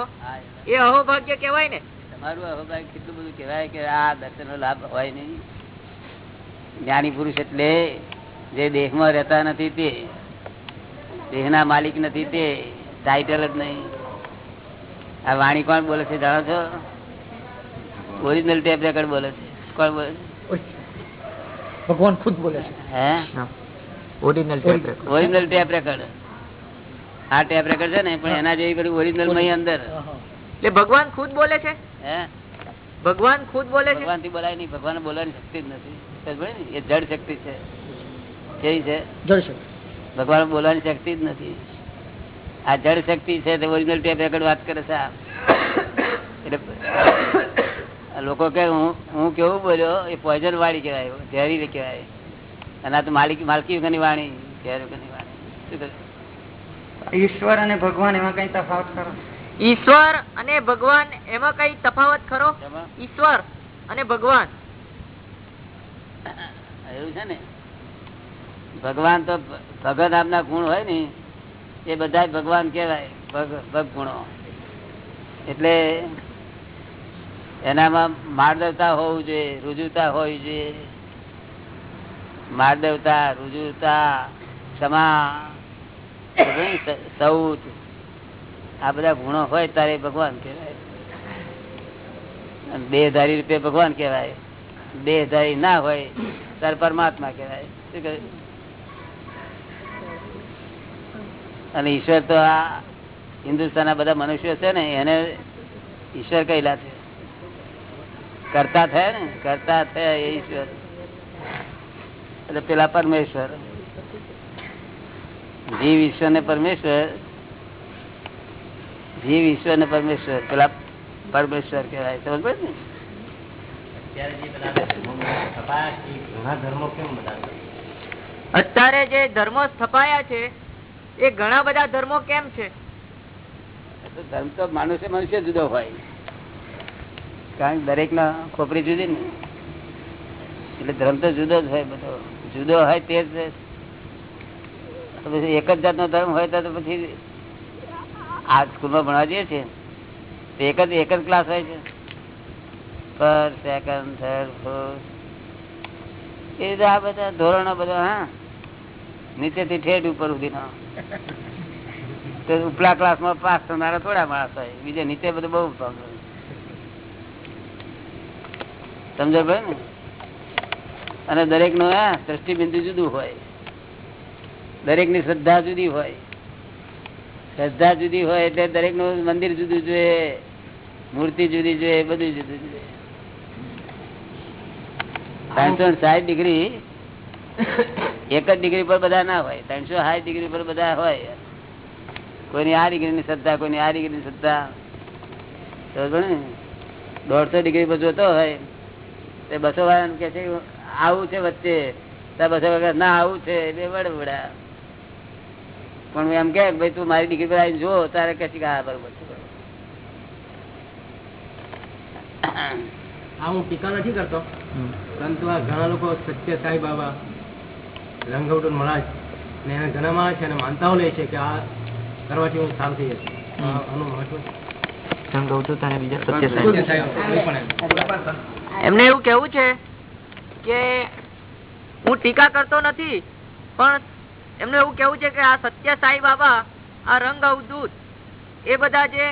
એ અહોભાગ્ય કેવાય ને. તમારું અહોભાગ્ય કેટલું બધું કેવાય કે આ દર્શન નો લાભ હોય નહીં. જ્ઞાની પુરુષ એટલે જે દેહમાં રહેતા નથી તે દેહના માલિક નથી તે ટાઇટલ જ નહીં. આ વાણી કોણ બોલે છે જાણો છો? ઓરિજિનલ ટેપ રેકર્ડ બોલે છે. કોણ બોલે છે? ભગવાન ખુદ બોલે છે. હે? ઓરિજિનલ ઓરિજિનલ ટેપ રેકર્ડ આ ટેપ રેકર્ડ છે ને પણ એના જેવી બધું ઓરિજિનલ મહી અંદર. એટલે ભગવાન ખુદ બોલે છે? હે? ભગવાન ખુદ બોલે છે? ભગવાનથી બોલાય નહીં ભગવાન બોલવાની શક્તિ જ નથી. સમજ પડી ને? એ જડ શક્તિ છે. કેવી છે? ભગવાન બોલવાની શક્તિ જ નથી. આ જળ શક્તિ છે તે ઓરિજિનલ ટેપ રેકર્ડ વાત કરે છે એટલે લોકો કે હું હું કેવું બોલ્યો? એ પોઈઝન વાળી કહેવાય ઝેરી કહેવાય. અને આ તો માલિક માલકી વગરની વાણી ઝેર વગરની વાણી. ઈશ્વર અને ભગવાન એમાં કઈ તફાવત કરો ઈશ્વર અને ભગવાન એમાં કઈ તફાવત ખરો? ઈશ્વર અને ભગવાન. એવું છે ને? ભગવાન તો ભગત નામના ગુણ હોય ને. એ બધા ભગવાન કેવાય ભગ ભગ ગુણો એટલે એનામાં માર્દવતા હોવું જોઈએ, રુજુતા હોવી જોઈએ. માર્દવતા, રુજુતા ક્ષમા સૌચ આ બધા ગુણો હોય ત્યારે ભગવાન કહેવાય. અને ધારી રૂપે ભગવાન કહેવાય. દેહધારી ના હોય ત્યારે પરમાત્મા કહેવાય. શું કહે અને ઈશ્વર તો આ હિન્દુસ્તાનના બધા મનુષ્યો છે ને એને ઈશ્વર કહેલા છે. કરતા થયા ને કરતા થયા એ ઈશ્વર. એટલે પેલા પરમેશ્વર. જીવ ઈશ્વર ને પરમેશ્વર. જીવ ઈશ્વર ને પરમેશ્વર. પેલા પરમેશ્વર કહેવાય સમજ પડે ને? અત્યારે જે ધર્મો સ્થપાયા છે એ ઘણા બધા ધર્મો કેમ છે? ધર્મ તો મનુષ્ય મનુષ્ય જુદો હોય. કારણ કે દરેક ના ખોપરી જુદી ને. એટલે ધર્મ તો જુદો જ હોય બધો. જુદો હોય તે જ પછી એક જ જાતનો ધર્મ હોય તો પછી આ સ્કૂલમાં ભણવા જઈએ છીએ. એક જ એક જ ક્લાસ હોય છે. ફર્સ્ટ સેકન્ડ થર્ડ ફોર્થ એ રીતે આ બધા ધોરણો બધા, હા. નીચેથી ઠેઠ ઉપર સુધી ઉપલા ક્લાસમાં પાસ થનારા થોડા માણસ હોય. બીજે નીચે બધું બહુ સમજ ને? અને દરેકનું હા, દ્રષ્ટિબિંદુ જુદું હોય. દરેકની શ્રદ્ધા જુદી હોય. શ્રદ્ધા જુદી હોય એટલે દરેકનું મંદિર જુદું જોઈએ. મૂર્તિ જુદી જોઈએ, બધું જુદું જોઈએ. ત્રણસો સાઠ ડિગ્રી એક જ ડિગ્રી પર બધા ના હોય ત્રણસો હાઈ ડિગ્રી પર બધા હોય. કોઈની આ ડિગ્રી ની શ્રદ્ધા કોઈની આ ડિગ્રી ની શ્રદ્ધા. દોઢસો ડિગ્રી પર જોતો હોય તે બસો વાળા કે છે આવું છે વચ્ચે. બસો વાળા ના આવું છે એટલે વડવડા. પણ એમ કે ભાઈ તું મારી ડિગ્રી પર આવીને જો તારે કે છે કે હા બરોબર છે. આ હું ટીકા નથી કરતો. પરંતુ આ ઘણા લોકો સત્ય સાંઈ બાબા રંગવટન મહારાજ ને એને ઘણા આવે છે અને માનતાઓ લે છે કે આ કરવાથી હું સારું થઈ જશે આનું મહત્વ એમને એવું કેવું છે કે હું ટીકા કરતો નથી પણ એમનું એવું કેવું છે કે આ સત્ય સાઈ બાબા આ રંગ અવધૂત એ બધા જે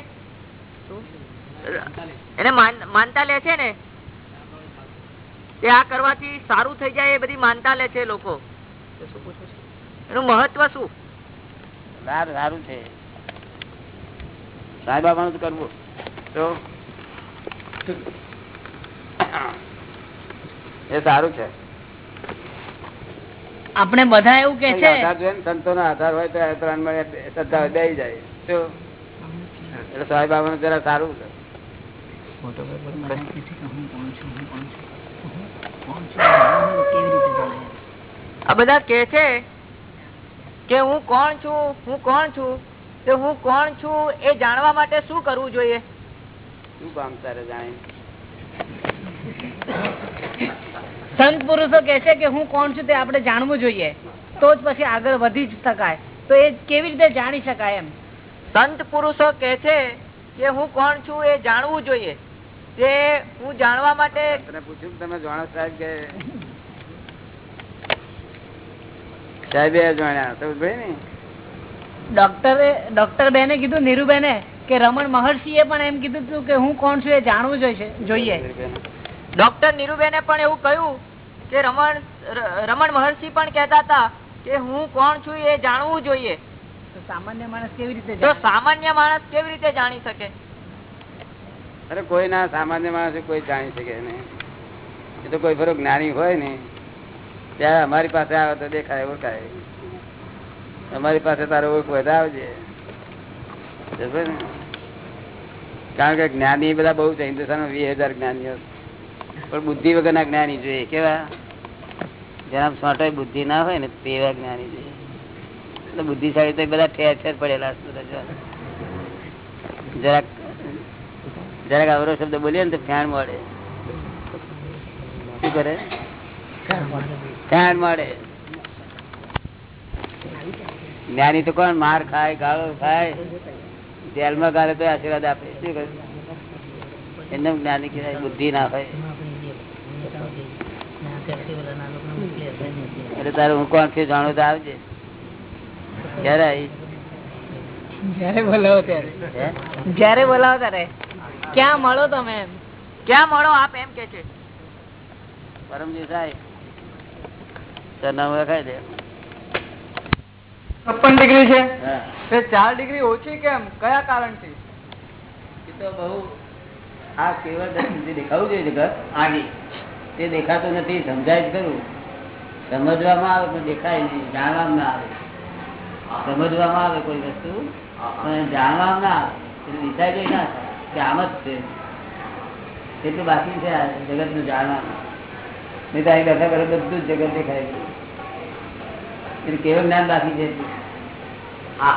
એને માનતા લે છે ને તે આ કરવાથી સારું થઈ જાય એ બધી માનતા લે છે લોકો. એનું મહત્વ શું? સારું સારું છે. સાંઈ બાબાનું કરવું. તો? એ સારું છે. આપણે બધા એવું કે છે. આધાર જોઈએ ને સંતો નો આધાર હોય તો એ ત્રણ મળે શ્રદ્ધા હોય જાય. શું? એટલે સાંઈ બાબાનું જરા સારું છે? આ બધા કે છે કે હું કોણ છું હું કોણ છું? તે હું કોણ છું એ જાણવા માટે શું કરવું જોઈએ? શું કામ તારે જાણે? સંત પુરુષો કે છે કે હું કોણ છું તે આપણે જાણવું જોઈએ. તો જ પછી આગળ વધી જ શકાય. તો એ કેવી રીતે જાણી શકાય એમ? સંત પુરુષો કે છે કે હું કોણ છું એ જાણવું જોઈએ. તે હું જાણવા માટે પૂછ્યું તમે જાણો સાહેબ કે સાહેબે જાણ્યા તો ભાઈ ને? ડોક્ટરે ડોક્ટર બેને કીધું નીરુબેને કે રમણ મહર્ષિએ પણ એમ કીધું હતું કે હું કોણ છું એ જાણવું જોઈએ જોઈએ. ડોક્ટર નીરુબેને પણ એવું કહ્યું કે રમણ રમણ મહર્ષિ પણ કહેતા હતા કે હું કોણ છું એ જાણવું જોઈએ. સામાન્ય માણસ કેવી રીતે તો સામાન્ય માણસ કેવી રીતે જાણી શકે? અરે કોઈ ના સામાન્ય માણસ કોઈ જાણી શકે નહીં. એ તો કોઈ ફરો જ્ઞાની હોય ને ત્યારે અમારી પાસે આવે તો દેખાય, ઓળખાય. અમારી પાસે તારે આવજે. ને? કારણ કે જ્ઞાની બધા બહુ છે, હિન્દુસ્તાનમાં વીસ હજાર જ્ઞાનીઓ. પણ બુદ્ધિ વગરના જ્ઞાની જોઈએ, કેવા? જેના સોટો બુદ્ધિ ના હોય ને તેવા જ્ઞાની જોઈએ. એટલે બુદ્ધિશાળી તો બધા ઠેર ઠેર પડેલા. જરાક જરાક અવરો શબ્દ બોલીએ ને તો ફેણ મળે. શું કરે? ફેણ મળે. જ્ઞાની તો કોણ? માર ખાય ગાળો ખાય. જેલમાં ગાળે તો આશીર્વાદ આપે. શું કરે એમને જ્ઞાની કહેવાય બુદ્ધિ ના હોય. એટલે તારે હું કોણ છું જાણું તો આવજે. ક્યારે આવી? જયારે બોલાવો ત્યારે. જયારે બોલાવો ત્યારે. ક્યાં મળો તમે ક્યાં મળો આપ એમ કે છે? પરમજી થાય સરનામું લખાઈ દે. છપ્પન ડિગ્રી છે? ચાર ડિગ્રી ઓછી કેમ? કયા કારણથી? એ તો બહુ આ કેવળ દેખાવું જોઈએ જગત આની. તે દેખાતું નથી સમજાય જ ખરું. સમજવામાં આવે પણ દેખાય નહીં જાણવામાં ના આવે. સમજવામાં આવે કોઈ વસ્તુ પણ જાણવામાં ના આવે. વિચાર જઈ ના કે આમ જ છે. એટલું બાકી છે આ જગતનું જાણવાનું. નહીં તો અહીં બેઠા બધું જ જગત દેખાય કેવળ જ્ઞાન બાકી છે એટલું. આ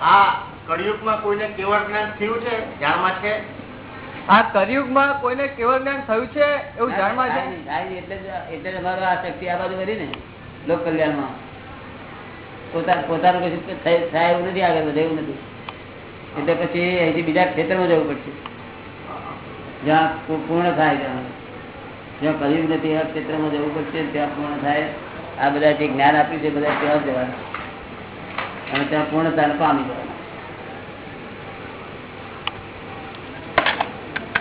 આ કળિયુગમાં કોઈને કેવળ જ્ઞાન થયું છે? જાણમાં છે? આ કરિયુગમાં કોઈને કેવળ જ્ઞાન થયું છે એવું જાણવા છે? થાય નહીં, થાય નહીં. એટલે એટલે અમારો આ શક્તિ આ બાજુ વળી ને લોક કલ્યાણમાં. પોતા પોતાનું કશું થાય થાય એવું નથી આગળ વધે એવું નથી. એટલે પછી અહીંથી બીજા ક્ષેત્રમાં જવું પડશે. જ્યાં પૂર્ણ થાય ત્યાં. જ્યાં કલયુગ નથી એવા ક્ષેત્રમાં જવું પડશે ત્યાં પૂર્ણ થાય. આ બધા જે જ્ઞાન આપ્યું છે બધા ત્યાં જવાના અને ત્યાં પૂર્ણતાને પામી જવાના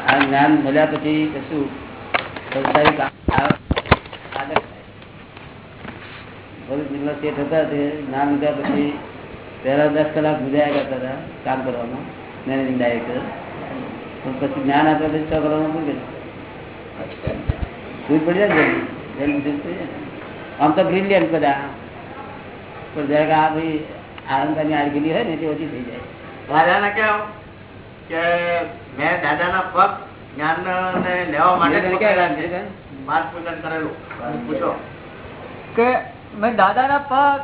આ જ્ઞાન મળ્યા પછી કશું સંસારી ભરૂચ જિલ્લા તે જ્ઞાન લીધા પછી પહેલા દસ કલાક ગુજાયા કરતા હતા કામ કરવામાં મેનેજિંગ ડાયરેક્ટર પણ પછી જ્ઞાન આપ્યા પછી છ કલાકમાં પૂરી દૂધ પડી જાય ને જલ્દી. દૂધ પડી જાય. આમ તો બ્રિલિયન્ટ બધા. પણ જરાક આ ભાઈ આનંદની આડગીરી હોય ને તે ઓછી થઈ જાય. દાદાને કેવું કે મેં દાદાના પગ જ્ઞાન ને લેવા માટે જ ક્યાં કામ છે. પકડેલા છે. કામ? બાર પૂજન કરેલું. પૂછો. કે મેં દાદાના પગ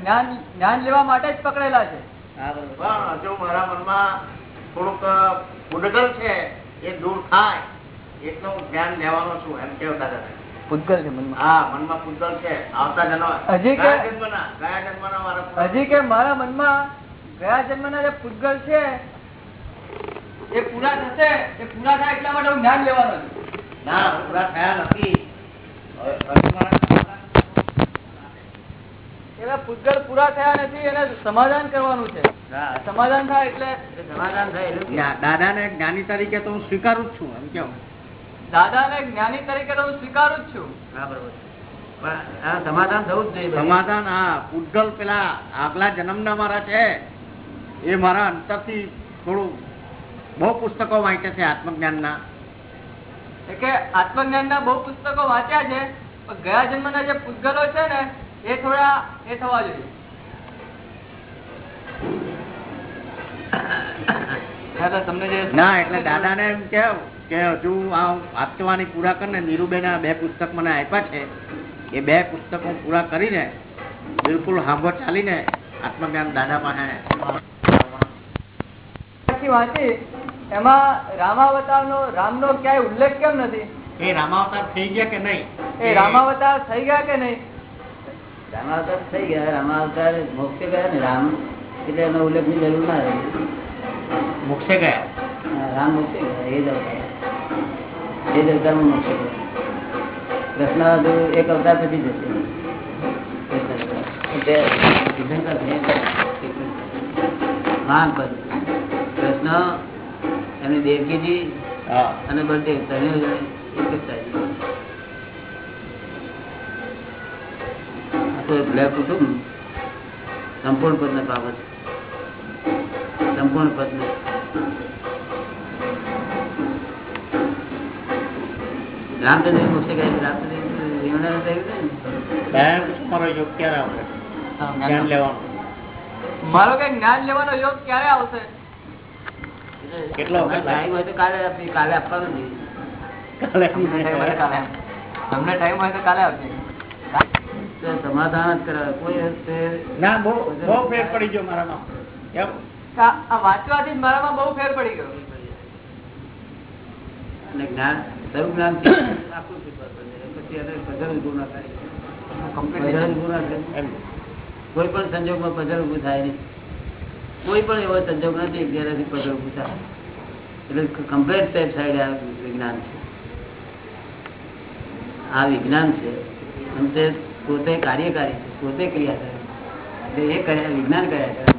જ્ઞાન જ્ઞાન લેવા માટે જ પકડેલા છે. હા બરોબર. પણ હજુ મારા મનમાં થોડુંક ઉડગલ છે એ દૂર થાય એટલું જ્ઞાન લેવાનો છું એમ કેવું દાદા પૂતગલ છે મનમાં. હા મનમાં પૂતગલ છે. આવતા જન્મ હજી કે- ગયા જન્મના મારા હજી કે મારા મનમાં ગયા જન્મના જે પૂતગલ છે એ પૂરા થશે. એ પૂરા થાય એટલા માટે હું જ્ઞાન લેવાનો છું. ના પૂરા થયા નથી. એના હજુ પૂતગલ પૂરા થયા નથી એને સમાધાન કરવાનું છે. સમાધાન થાય એટલે સમાધાન થાય એટલું ને જ્ઞાની તરીકે તો હું સ્વીકારું જ છું એમ કેવું? દાદાને જ્ઞાની તરીકે હું સ્વીકારું જ છું. સમાધાન થવું જ જોઈએ સમાધાન હા પૂતગલ પેલા આગલા જન્મના મારા છે. એ મારા અંતરથી થોડું બહુ પુસ્તકો વાંચ્યા છે આત્મજ્ઞાનના. એટલે કે આત્મજ્ઞાનના બહુ પુસ્તકો વાંચ્યા છે પણ ગયા જન્મના જે પૂતગલો છે ને એ થોડા એ થવા જોઈએ. તમને જે ના એટલે દાદાને એમ કેવું કે હજુ આ વાંચવાની પૂરા કરીને નીરુબેના બે પુસ્તક મને આપ્યા છે. એ બે પુસ્તકો પૂરા કરીને બિલકુલ હાંભો ચાલીને આત્મજ્ઞાન દાદા પાસે વાંચી. એમાં રામાવતારનો રામનો ક્યાંય ઉલ્લેખ કેમ નથી? એ રામાવતાર થઈ ગયા કે નહીં? એ રામાવતાર થઈ ગયા કે નહીં? રામાવતાર થઈ ગયા. રામાવતાર મોક્ષ ગયા ને રામ એટલે એનો ઉલ્લેખની જરૂર ના રહી મોક્ષે ગયા? રામ મોક્ષે ગયા એ જ અવતાર એ જ અવતાર મોક્ષે ગયા. કૃષ્ણ એક અવતાર પછી જશે. કૃષ્ણ એટલે તીર્થંકર છે. મહાન પદ કૃષ્ણ એમની દેવકીજી અને બળદેવ ત્રણેય જણ એક જ થાય આ બ્લેક કુટુંબ સંપૂર્ણ પદ ના બાબત સંપૂર્ણ પદ રામચંદ્ર મોક્ષે ગયા છે. રામચંદ્ર રીંગણાનું થયું ને મારો યોગ ક્યારે આવશે? જ્ઞાન લેવાનું. મારો કઈ જ્ઞાન લેવાનો યોગ ક્યારે આવશે? કેટલો ટાઈમ હોય તો કાલે આપી કાલે આપવાનું નહીં કાલે તમને ટાઈમ હોય તો કાલે આવ. તમને ટાઈમ હોય તો કાલે આવજે તો સમાધાન જ કરાવે. કોઈ ના બહુ બહુ ફેર પડી ગયો મારામાં. વાંચવાથી મારામાં બહુ ફેર પડી ગયો. અને જ્ઞાન સર્વ જ્ઞાન છે. કોઈ પણ સંજોગમાં પધર ઉભું થાય નહીં. કોઈ પણ એવો સંજોગ નથી જેનાથી પઝલ ઊભું થાય. એટલે કમ્પ્લેટ સેફ સાઈડ આ વિજ્ઞાન છે. આ વિજ્ઞાન છે અને તે પોતે કાર્યકારી છે પોતે ક્રિયા કરે એ કર્યા વિજ્ઞાન કર્યા કરે.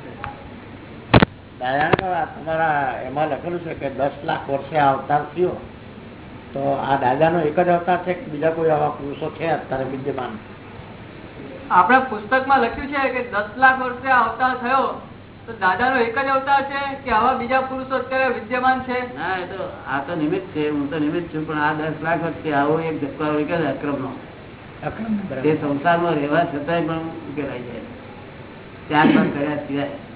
તમારા એમાં લખેલું છે કે દસ લાખ વર્ષે આ અવતાર થયો. તો આ દાદાનો એક જ અવતાર છે કે બીજા કોઈ આવા પુરુષો છે અત્યારે વિદ્યમાન? આપણા પુસ્તકમાં લખ્યું છે કે દસ લાખ વર્ષે આ અવતાર થયો. તો દાદાનો એક જ અવતાર છે કે આવા બીજા પુરુષો અત્યારે વિદ્યમાન છે? હા એ તો આ તો નિમિત્ત છે હું તો નિમિત્ત છું પણ આ દસ લાખ વખતે આવો એક ધક્કા ઉકેલે અક્રમ નો અક્રમ બરાબર. તે સંસારમાં રહેવા છતાંય પણ ઉકેલાઈ જાય. ત્યાં પણ કર્યા સિવાય? કે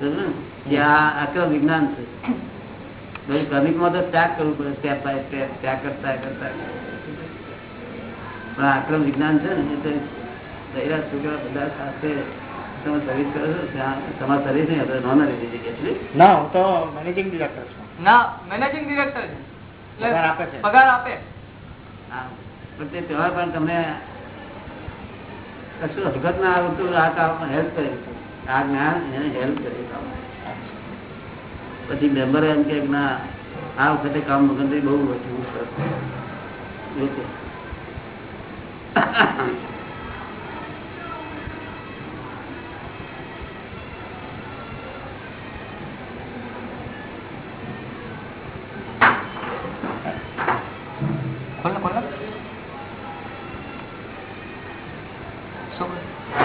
અક્રમ વિજ્ઞાન છે? પછી ક્રમિકમાં તો ત્યાગ કરવું પડે સ્ટેપ બાય સ્ટેપ ત્યાગ કરતા કરતા. પણ આક્રમ વિજ્ઞાન છે ને એ તો દૈરા છોકરા બધા સાથે તમે સર્વિસ કરો છો તમારી સર્વિસ નહીં આપણે નોન લીધી જગ્યા ના હું તો મેનેજિંગ ડિરેક્ટર છું. ના મેનેજિંગ ડિરેક્ટર પગાર આપે છે. પગાર આપે. હા પણ તે તહેવાર પણ તમને કશું હરકત ના આવતું આ કામ હેલ્પ કરે. છે આ જ્ઞાન એને હેલ્પ કરે પછી મેમ્બર એમ કે ના આ વખતે કામ મગનભાઈ બહુ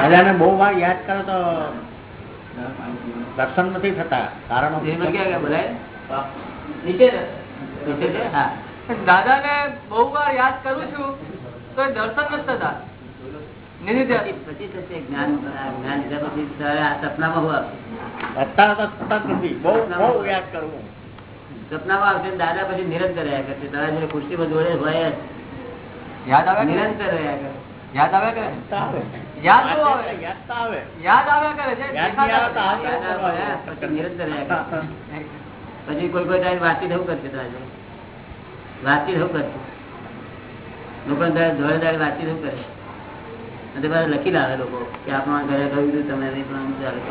દાદાને બહુ વાર યાદ કરો તો દર્શન નથી થતા કારણો દાદા દાદાને બહુ વાર યાદ કરું છું તો દર્શન નથી થતા. સપનામાં આવશે? ને દાદા પછી નિરંતર રહ્યા કરશે. તારા જોડે ખુરશીમાં જોડે હોય. યાદ આવે નિરંતર રહ્યા કરે યાદ આવે કે પછી કોઈ કોઈ ટાઈમ વાતચીત એવું કરશે તારે વાતચીત એવું કરશે. લોકો જોડે દાડે વાતચીત એવું કરે. અને બધા લખી લાવે લોકો કે આપણા ઘરે કહ્યું હતું તમે નહીં પણ ચાલે.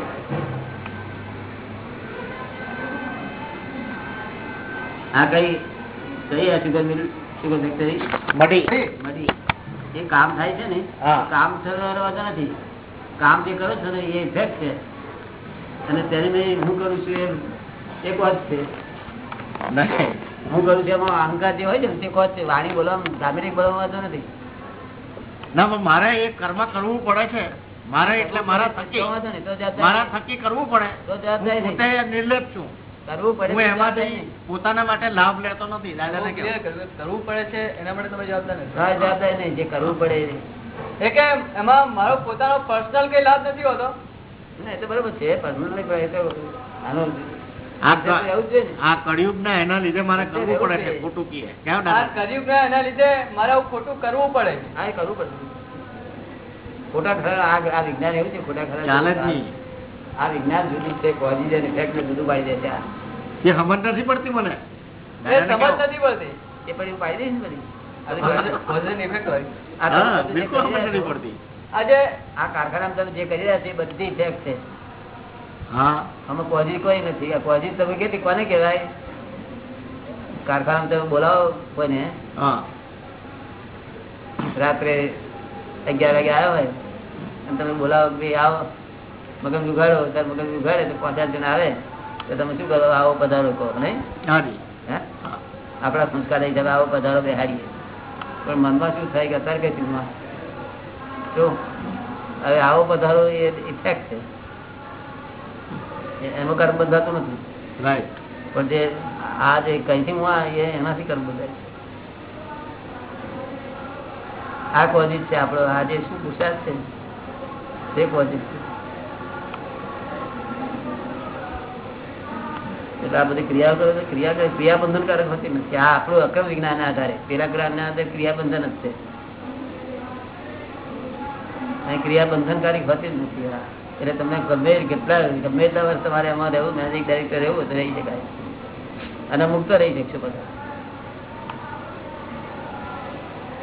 હા કઈ કઈ આ સુગર મિલ સુગર ફેક્ટરી મઢી. મળી એ કામ થાય છે ને કામ થવાનો નથી. કામ જે કરો છો ને એ ઇફેક્ટ છે. અને તેને મેં હું કરું છું એ એક વાત છે. હું કરું છું એમાં અહંકાર જે હોય છે ને તે કોચ છે. વાણી બોલવા ગામેરિક બોલવા વાંધો નથી. ના પણ મારે એ કર્મ કરવું પડે છે. મારે એટલે મારા થકી મારા થકી કરવું પડે. તો જવાબદારી નિર્લેપ છું. કરવું પડે હું એમાંથી પોતાના માટે લાભ લેતો નથી દાદાને. કરવું પડે છે એના માટે તમે જવાબદાર નથી. હા, જવાબદારી નહીં જે કરવું પડે એ. કે એમાં મારો પોતાનો પર્સનલ કઈ લાભ નથી હોતો? ના, એ તો બરોબર છે personal એ તો આનો આ તો એવું જ છે ને. આ કળિયુગ ના એના લીધે મારે કરવું પડે છે ખોટું કીએ. કેમ આ દાદા કર્યું એના લીધે મારે ખોટું કરવું પડે હા, કરવું પડે. ખોટા ખરા આ આ વિજ્ઞાન એવું છે ખોટા ખરા. ચાલે જ નહીં. આ વિજ્ઞાન જુદી છે કોઝિસ એન્ડ ઇફેક્ટ ને જુદું પાડી દે છે એ સમજ નથી પડતી મને. એ સમજ નથી પડતી. એ પણ એવું પાડી દઈશ બધી. છો, પડતી. આજે આ કારખાનામાં તમે જે કરી રહ્યા છો બધી છે. હા. આમાં કોઈ નથી. આ તમે કેટલી કોને કહેવાય? કારખાનામાં તમે બોલાવો કોને રાત્રે અગિયાર વાગે આવ્યો હોય. અને તમે બોલાવો કે આવો. મગજ ઉઘાડો ત્યારે મગજ ઉઘાડે તો પાંચ આઠ જણા આવે તો તમે શું કરો? આવો પધારો કહો નહીં? આપણા સંસ્કાર હિસાબે આવો પધારો બેહાડીએ. પણ મનમાં શું થાય કે અત્યારે કઈ ચીજમાં શું? હવે આવો પધારો એ ઇફેક્ટ છે. એનું કર્મ બંધાતું નથી. રાઈટ પણ જે આ જે કઈથી હું આ એનાથી કર્મ બંધાય આ કોઝિટ છે આપણો. આ જે શું પુરુષાર્થ છે તે કોઝિટ છે. એટલે આ બધી ક્રિયાઓ કરે ક્રિયા કરે ક્રિયા હોતી નથી. આ આપણું અક્રમ વિજ્ઞાન આધારે. પેલા જ્ઞાન આધારે ક્રિયા જ છે. ક્રિયા હોતી જ નથી. એટલે તમને ગમે કેટલા, ગમે એટલા વર્ષ તમારે એમાં રહેવું, મેનેજિંગ ડાયરેક્ટર રહેવું તો રહી શકાય. અને મુક્ત રહી શકશો બધા.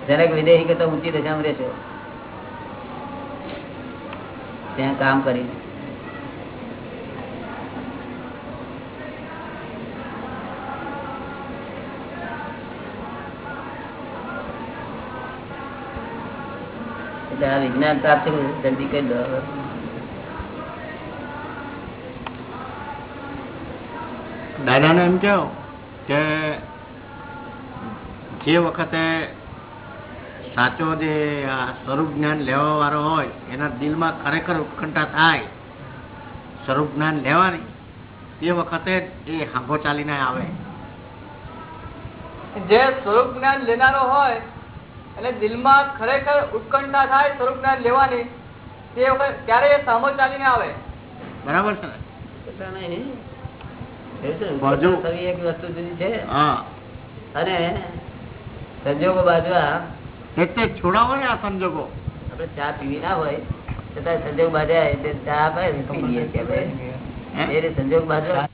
જરાક વિદેહી કરતા ઊંચી દશામાં રહેશો, ત્યાં કામ કરી એટલે આ વિજ્ઞાન પ્રાપ્ત જલ્દી કરી દો. દાદાને એમ કહો કે જે વખતે સાચો જે સ્વરૂપ જ્ઞાન લેવા વાળો હોય એના દિલમાં ખરેખર ઉત્કંઠા થાય સ્વરૂપ જ્ઞાન લેવાની તે વખતે એ હાંભો ચાલીને આવે જે સ્વરૂપ જ્ઞાન લેનારો હોય અને દિલમાં ખરેખર ઉત્કંઠા થાય સ્વરૂપ જ્ઞાન લેવાની તે વખત ત્યારે એ સામો ચાલીને આવે. બરાબર છે એક વસ્તુ અને સંજોગો બાજવા એટલે છોડાવો ને આ સંજોગો? આપડે ચા પીવી ના હોય છતાં સંજોગ એટલે ચા આપણે. એ રીતે સંજોગ બાજવા